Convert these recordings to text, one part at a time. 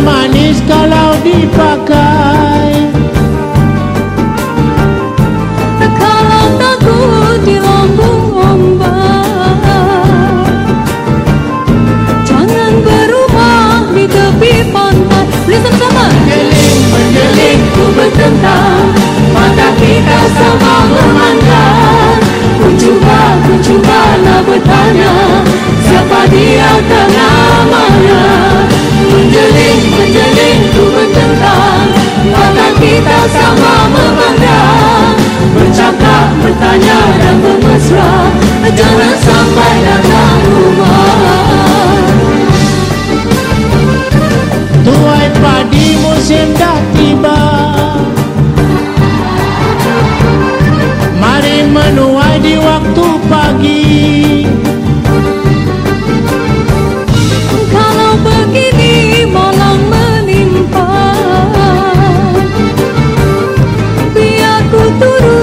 Manish Kalau Paca. Jangan sampai datang rumah. Tuai padi musim dah tiba. Mari menuai di waktu pagi. Turut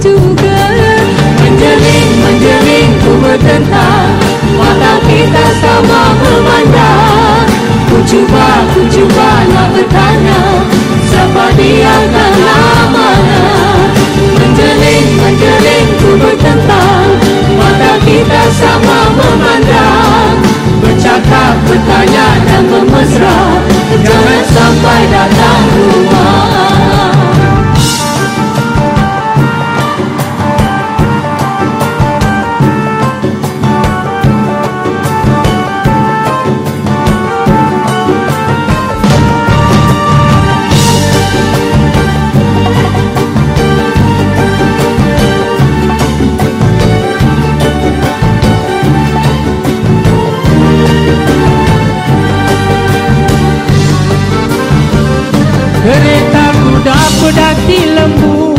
juga. Menjeling, menjeling ku bertentang. Mata kita sama memandang. Ku cuba, ku cuba nak bertanya. Siapa dia kan namanya Menjeling, menjeling ku bertentang. Mata kita sama memandang Kereta kuda pedati lembu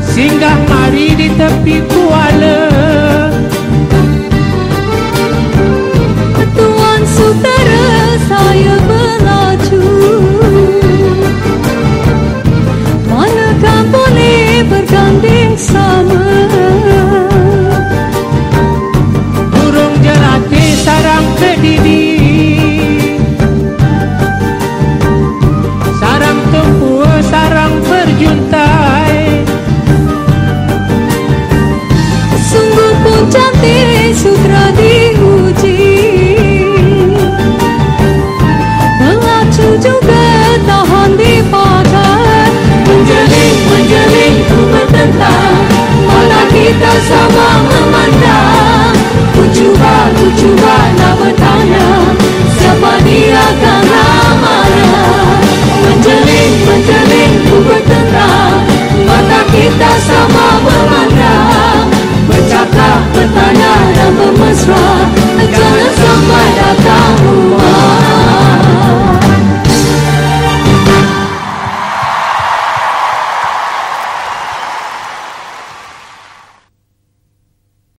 Singgah mari di tepi kuala